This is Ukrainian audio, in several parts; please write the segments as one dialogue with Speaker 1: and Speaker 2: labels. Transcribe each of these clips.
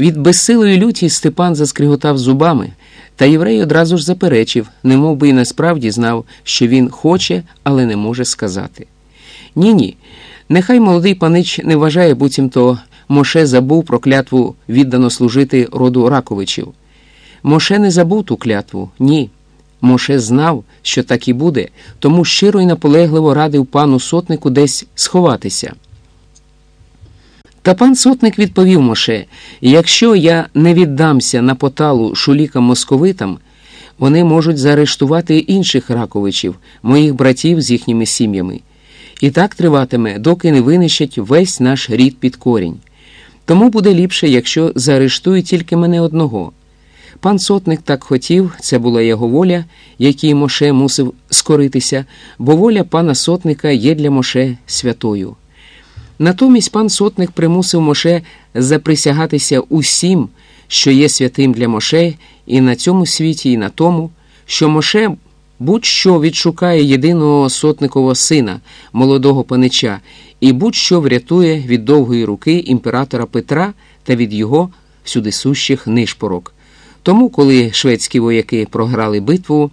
Speaker 1: Від безсилої люті Степан заскриготав зубами, та єврей одразу ж заперечив, немов би й насправді знав, що він хоче, але не може сказати. Ні, ні. Нехай молодий панич не вважає, буцімто Моше забув про клятву віддано служити роду Раковичів. Моше не забув ту клятву, ні. Моше знав, що так і буде, тому щиро й наполегливо радив пану сотнику десь сховатися. Та пан сотник відповів Моше: якщо я не віддамся на поталу шулікам московитам, вони можуть заарештувати інших раковичів, моїх братів з їхніми сім'ями. І так триватиме, доки не винищать весь наш рід під корінь. Тому буде ліпше, якщо заарештують тільки мене одного. Пан сотник так хотів, це була його воля, якій Моше мусив скоритися, бо воля пана сотника є для Моше святою. Натомість пан сотник примусив Моше заприсягатися усім, що є святим для Моше, і на цьому світі, і на тому, що Моше будь-що відшукає єдиного сотникового сина, молодого панича, і будь-що врятує від довгої руки імператора Петра та від його всюдисущих нишпорок. Тому, коли шведські вояки програли битву,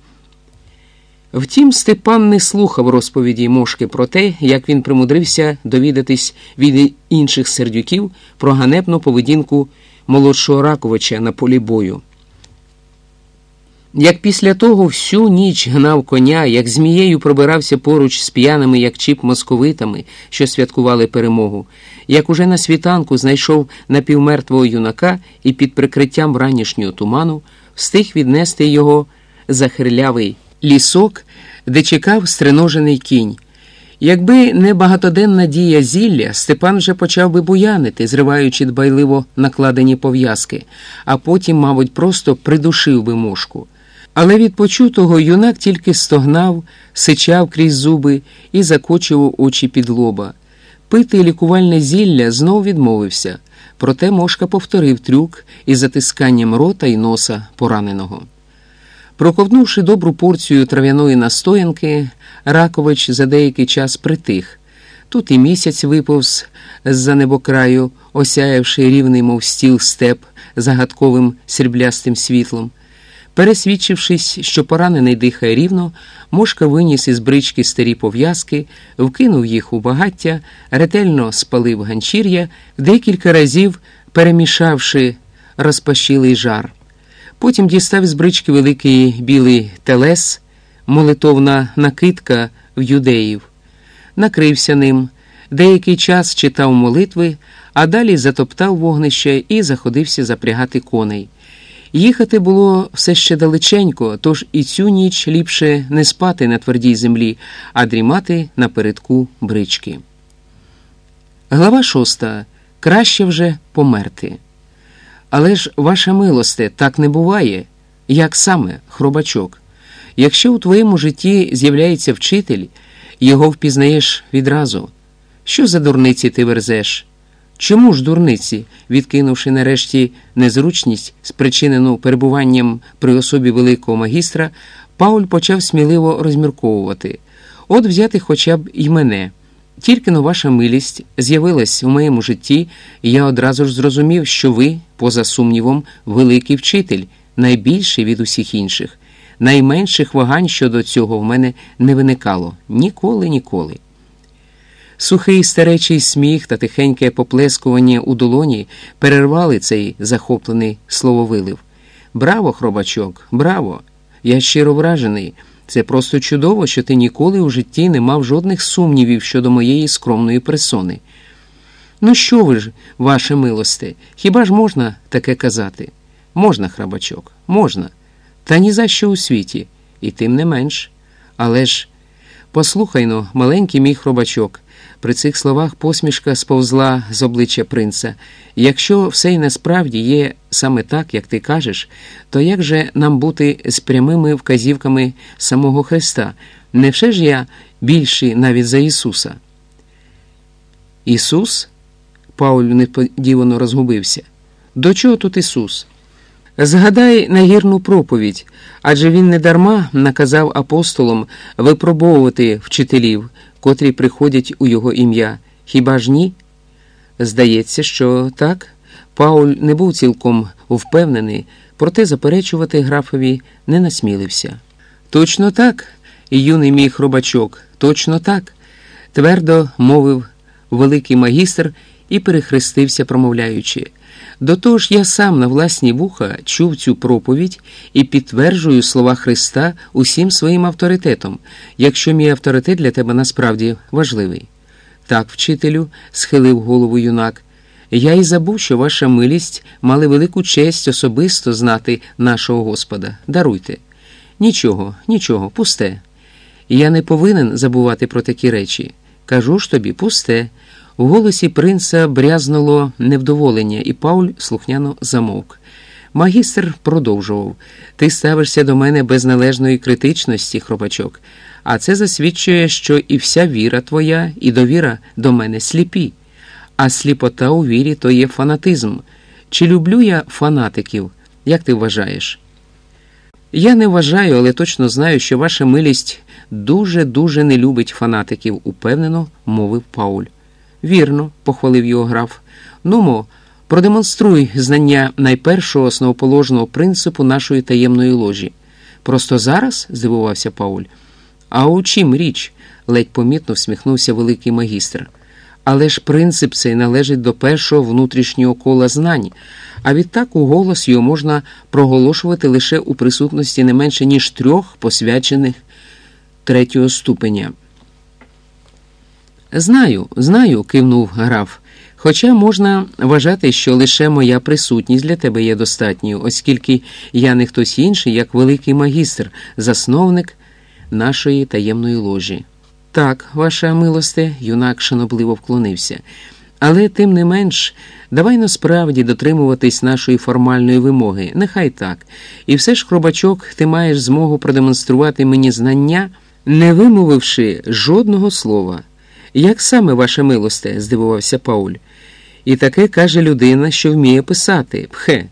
Speaker 1: Втім, Степан не слухав розповіді Мошки про те, як він примудрився довідатись від інших сердюків про ганебну поведінку молодшого Раковича на полі бою. Як після того всю ніч гнав коня, як змією пробирався поруч з п'яними, як чіп московитами, що святкували перемогу, як уже на світанку знайшов напівмертвого юнака і під прикриттям ранішнього туману встиг віднести його захирлявий лісок, де чекав стриножений кінь. Якби не багатоденна дія зілля, Степан вже почав би буянити, зриваючи дбайливо накладені пов'язки, а потім, мабуть, просто придушив би мошку. Але від почутого юнак тільки стогнав, сичав крізь зуби і закочував очі під лоба. Пити лікувальне зілля знов відмовився, проте мошка повторив трюк із затисканням рота й носа пораненого. Проковнувши добру порцію трав'яної настоянки, Ракович за деякий час притих. Тут і місяць виповз з-за небокраю, осяявши рівний, мов стіл степ загадковим сріблястим світлом. Пересвідчившись, що поранений дихає рівно, мошка виніс із брички старі пов'язки, вкинув їх у багаття, ретельно спалив ганчір'я, декілька разів перемішавши розпашілий жар. Потім дістав з брички великий білий телес, молитовна накидка в юдеїв, накрився ним, деякий час читав молитви, а далі затоптав вогнище і заходився запрягати коней. Їхати було все ще далеченько, тож і цю ніч ліпше не спати на твердій землі, а дрімати напередку брички. Глава шоста. Краще вже померти. Але ж, ваша милосте, так не буває. Як саме, хробачок? Якщо у твоєму житті з'являється вчитель, його впізнаєш відразу. Що за дурниці ти верзеш? Чому ж дурниці, відкинувши нарешті незручність, спричинену перебуванням при особі великого магістра, Пауль почав сміливо розмірковувати от взяти хоча б і мене. Тільки но ваша милість з'явилась у моєму житті, і я одразу ж зрозумів, що ви, поза сумнівом, великий вчитель, найбільший від усіх інших. Найменших вагань щодо цього в мене не виникало ніколи, ніколи. Сухий старечий сміх та тихеньке поплескування у долоні перервали цей захоплений слововилив. Браво, хробачок, браво! Я щиро вражений. Це просто чудово, що ти ніколи у житті не мав жодних сумнівів щодо моєї скромної персони. Ну, що ви ж, ваше милосте, хіба ж можна таке казати? Можна, храбачок, можна. Та ні за що у світі, і тим не менш. Але ж, послухайно, маленький мій хробачок. При цих словах посмішка сповзла з обличчя принца. Якщо все й насправді є саме так, як ти кажеш, то як же нам бути з прямими вказівками самого Христа? Невже ж я більший навіть за Ісуса? Ісус? Пауль несподівано розгубився. До чого тут Ісус? Згадай нагірну проповідь, адже він недарма наказав апостолам випробовувати вчителів, котрі приходять у його ім'я. Хіба ж ні? Здається, що так. Пауль не був цілком впевнений, проте заперечувати графові не насмілився. Точно так, юний мій хробачок, точно так, твердо мовив великий магістр і перехрестився, промовляючи. До того ж, я сам на власні вуха чув цю проповідь і підтверджую слова Христа усім своїм авторитетом, якщо мій авторитет для тебе насправді важливий. Так, вчителю, схилив голову юнак. Я й забув, що ваша милість мали велику честь особисто знати нашого Господа. Даруйте. Нічого, нічого, пусте. Я не повинен забувати про такі речі. Кажу ж тобі, пусте. У голосі принца брязнуло невдоволення, і Пауль слухняно замовк. Магістр продовжував Ти ставишся до мене без належної критичності, хробачок, а це засвідчує, що і вся віра твоя, і довіра до мене сліпі. А сліпота у вірі то є фанатизм. Чи люблю я фанатиків? Як ти вважаєш? Я не вважаю, але точно знаю, що ваша милість дуже-дуже не любить фанатиків, упевнено мовив Пауль. Вірно, похвалив його граф. Нумо, продемонструй знання найпершого основоположного принципу нашої таємної ложі. Просто зараз? здивувався Пауль. А у чим річ? ледь помітно всміхнувся великий магістр. Але ж принцип цей належить до першого внутрішнього кола знань, а відтак у голос його можна проголошувати лише у присутності не менше ніж трьох посвячених третього ступеня. Знаю, знаю, кивнув граф. Хоча можна вважати, що лише моя присутність для тебе є достатньою, оскільки я не хтось інший, як великий магістр, засновник нашої таємної ложі. Так, ваша милосте, юнак шанобливо вклонився. Але тим не менш, давай насправді дотримуватись нашої формальної вимоги, нехай так. І все ж, хробачок, ти маєш змогу продемонструвати мені знання, не вимовивши жодного слова. Як саме ваше милосте? здивувався Пауль. І таке каже людина, що вміє писати. Пхе.